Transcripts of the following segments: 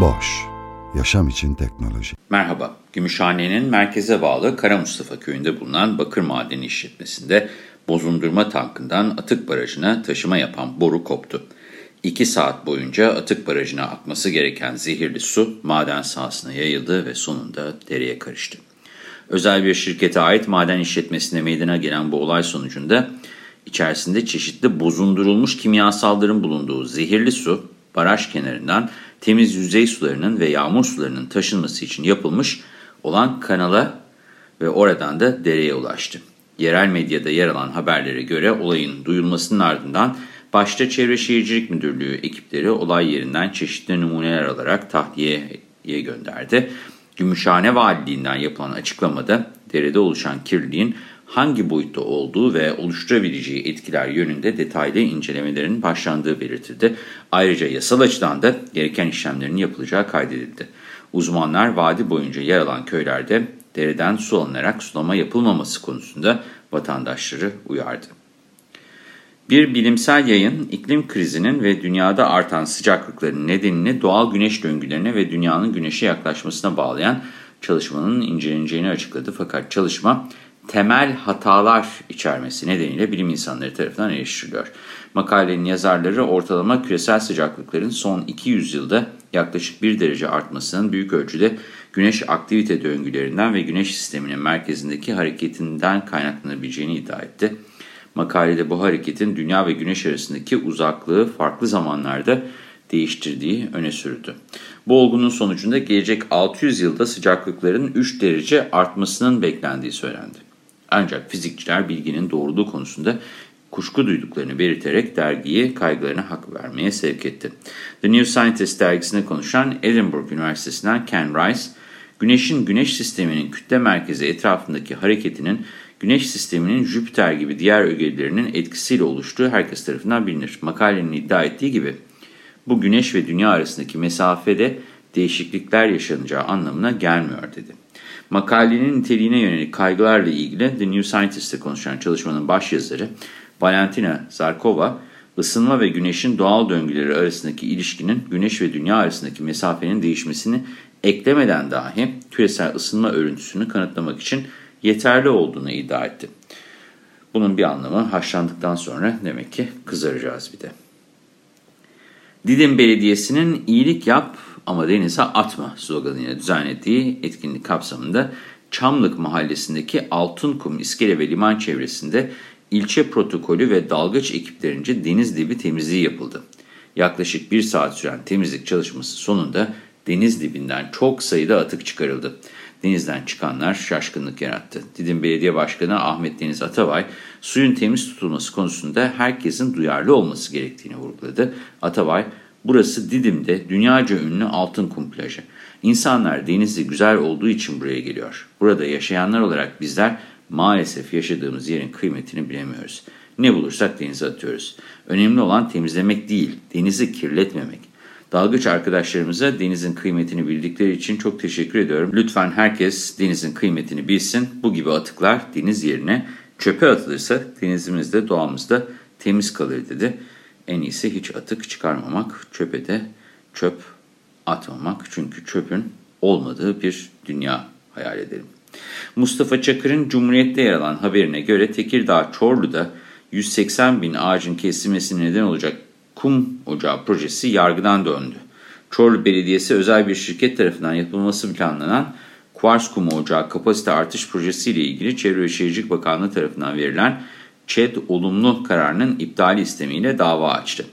Boş, yaşam için teknoloji. Merhaba, Gümüşhane'nin merkeze bağlı Kara Mustafa köyünde bulunan bakır madeni işletmesinde bozundurma tankından atık barajına taşıma yapan boru koptu. 2 saat boyunca atık barajına akması gereken zehirli su maden sahasına yayıldı ve sonunda dereye karıştı. Özel bir şirkete ait maden işletmesinde meydana gelen bu olay sonucunda içerisinde çeşitli bozundurulmuş kimyasalların bulunduğu zehirli su baraj kenarından temiz yüzey sularının ve yağmur sularının taşınması için yapılmış olan kanala ve oradan da dereye ulaştı. Yerel medyada yer alan haberlere göre olayın duyulmasının ardından başta Çevre Şehircilik Müdürlüğü ekipleri olay yerinden çeşitli numuneler alarak tahliyeye gönderdi. Gümüşhane Valiliğinden yapılan açıklamada derede oluşan kirliliğin hangi boyutta olduğu ve oluşturabileceği etkiler yönünde detaylı incelemelerin başlandığı belirtildi. Ayrıca yasal açıdan da gereken işlemlerin yapılacağı kaydedildi. Uzmanlar vadi boyunca yer alan köylerde dereden su alınarak sulama yapılmaması konusunda vatandaşları uyardı. Bir bilimsel yayın iklim krizinin ve dünyada artan sıcaklıkların nedenini doğal güneş döngülerine ve dünyanın güneşe yaklaşmasına bağlayan çalışmanın inceleneceğini açıkladı. Fakat çalışma temel hatalar içermesi nedeniyle bilim insanları tarafından eleştiriliyor. Makalenin yazarları ortalama küresel sıcaklıkların son 200 yılda yaklaşık 1 derece artmasının büyük ölçüde güneş aktivite döngülerinden ve güneş sisteminin merkezindeki hareketinden kaynaklanabileceğini iddia etti. Makalede bu hareketin Dünya ve Güneş arasındaki uzaklığı farklı zamanlarda değiştirdiği öne sürüldü. Bu olgunun sonucunda gelecek 600 yılda sıcaklıkların 3 derece artmasının beklendiği söylendi. Ancak fizikçiler bilginin doğruluğu konusunda kuşku duyduklarını belirterek dergiyi kaygılarına hak vermeye sevk etti. The New Scientist dergisine konuşan Edinburgh Üniversitesi'nden Ken Rice, Güneşin güneş sisteminin kütle merkezi etrafındaki hareketinin Güneş sisteminin Jüpiter gibi diğer ögelerinin etkisiyle oluştuğu herkes tarafından bilinir. Makalenin iddia ettiği gibi bu Güneş ve Dünya arasındaki mesafede değişiklikler yaşanacağı anlamına gelmiyor dedi. Makalenin niteliğine yönelik kaygılarla ilgili The New Scientist'te konuşan çalışmanın başyazarı Valentina Zarkova, ısınma ve güneşin doğal döngüleri arasındaki ilişkinin güneş ve dünya arasındaki mesafenin değişmesini eklemeden dahi küresel ısınma örüntüsünü kanıtlamak için yeterli olduğunu iddia etti. Bunun bir anlamı haşlandıktan sonra demek ki kızaracağız bir de. Didim Belediyesi'nin iyilik yap ama denize atma sloganıyla düzenlediği etkinlik kapsamında Çamlık Mahallesi'ndeki Altınkum İskele ve Liman çevresinde ilçe protokolü ve dalgıç ekiplerince deniz dibi temizliği yapıldı. Yaklaşık bir saat süren temizlik çalışması sonunda deniz dibinden çok sayıda atık çıkarıldı. Denizden çıkanlar şaşkınlık yarattı. Didim Belediye Başkanı Ahmet Deniz Atabay, suyun temiz tutulması konusunda herkesin duyarlı olması gerektiğini vurguladı. Atabay, burası Didim'de dünyaca ünlü altın kum plajı. İnsanlar denizi güzel olduğu için buraya geliyor. Burada yaşayanlar olarak bizler maalesef yaşadığımız yerin kıymetini bilemiyoruz. Ne bulursak denize atıyoruz. Önemli olan temizlemek değil, denizi kirletmemek. Dalgıç arkadaşlarımıza denizin kıymetini bildikleri için çok teşekkür ediyorum. Lütfen herkes denizin kıymetini bilsin. Bu gibi atıklar deniz yerine çöpe atılırsa denizimizde, doğamızda temiz kalır dedi. En iyisi hiç atık çıkarmamak, çöpe de çöp atmamak. Çünkü çöpün olmadığı bir dünya hayal edelim. Mustafa Çakır'ın Cumhuriyet'te yer alan haberine göre Tekirdağ Çorlu'da 180 bin ağacın kesilmesine neden olacak kum ocağı projesi yargıdan döndü. Çorlu Belediyesi özel bir şirket tarafından yapılması planlanan Kuars Kumu Ocağı kapasite artış projesiyle ilgili Çevre ve Şehircilik Bakanlığı tarafından verilen ÇED olumlu kararının iptali istemiyle dava açtı.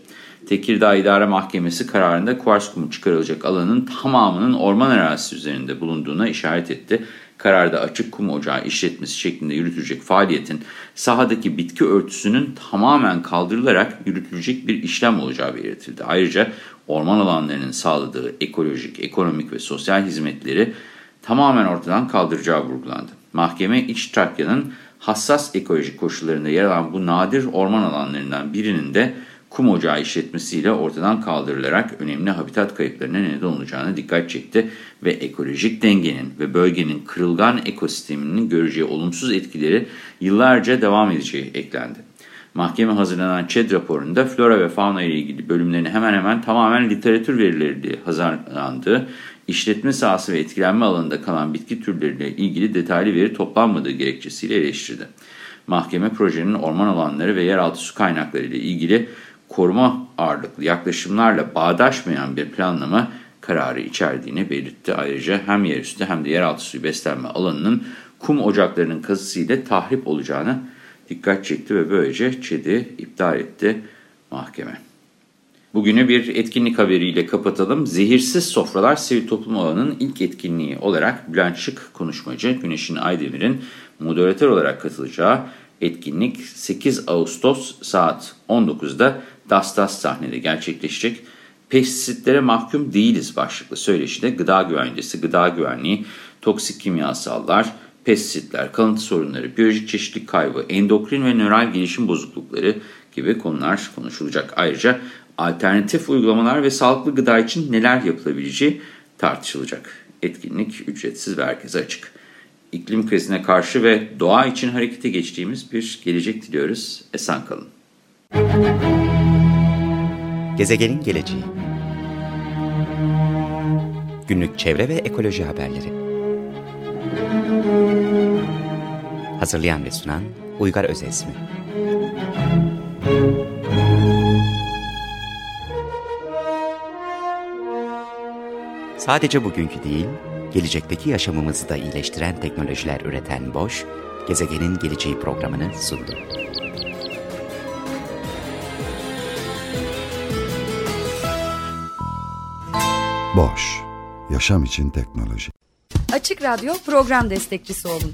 Tekirdağ İdare Mahkemesi kararında kumu çıkarılacak alanın tamamının orman arazisi üzerinde bulunduğuna işaret etti. Kararda açık kum ocağı işletmesi şeklinde yürütülecek faaliyetin sahadaki bitki örtüsünün tamamen kaldırılarak yürütülecek bir işlem olacağı belirtildi. Ayrıca orman alanlarının sağladığı ekolojik, ekonomik ve sosyal hizmetleri tamamen ortadan kaldıracağı vurgulandı. Mahkeme İç Trakya'nın hassas ekolojik koşullarında yer alan bu nadir orman alanlarından birinin de kum ocağı işletmesiyle ortadan kaldırılarak önemli habitat kayıplarına neden olacağını dikkat çekti ve ekolojik dengenin ve bölgenin kırılgan ekosisteminin göreceği olumsuz etkileri yıllarca devam edeceği eklendi. Mahkeme hazırlanan ÇED raporunda flora ve fauna ile ilgili bölümlerin hemen hemen tamamen literatür verileri hazırlandığı, işletme sahası ve etkilenme alanında kalan bitki türleriyle ilgili detaylı veri toplanmadığı gerekçesiyle eleştirdi. Mahkeme projenin orman alanları ve yeraltı su kaynakları ile ilgili koruma ağırlıklı yaklaşımlarla bağdaşmayan bir planlama kararı içerdiğini belirtti. Ayrıca hem yerüstü hem de yeraltı suyu beslenme alanının kum ocaklarının kazısıyla tahrip olacağını dikkat çekti ve böylece ÇED'i iptal etti mahkeme. Bugünü bir etkinlik haberiyle kapatalım. Zehirsiz Sofralar Sivil Toplum Ağı'nın ilk etkinliği olarak Bülent Şık konuşmacı Güneşin Aydemir'in moderatör olarak katılacağı etkinlik 8 Ağustos saat 19'da Dastas sahnede gerçekleşecek. Pestisitlere mahkum değiliz başlıklı söyleşide gıda güvencesi, gıda güvenliği, toksik kimyasallar, pestisitler, kalıntı sorunları, biyolojik çeşitlilik kaybı, endokrin ve nöral gelişim bozuklukları gibi konular konuşulacak. Ayrıca alternatif uygulamalar ve sağlıklı gıda için neler yapılabileceği tartışılacak. Etkinlik ücretsiz ve herkese açık. İklim krizine karşı ve doğa için harekete geçtiğimiz bir gelecek diliyoruz. Esen kalın. Gezegenin geleceği Günlük çevre ve ekoloji haberleri Hazırlayan ve sunan Uygar Özesmi Sadece bugünkü değil, gelecekteki yaşamımızı da iyileştiren teknolojiler üreten Boş, Gezegenin Geleceği programını sundu. Boş, yaşam için teknoloji. Açık Radyo program destekçisi olun.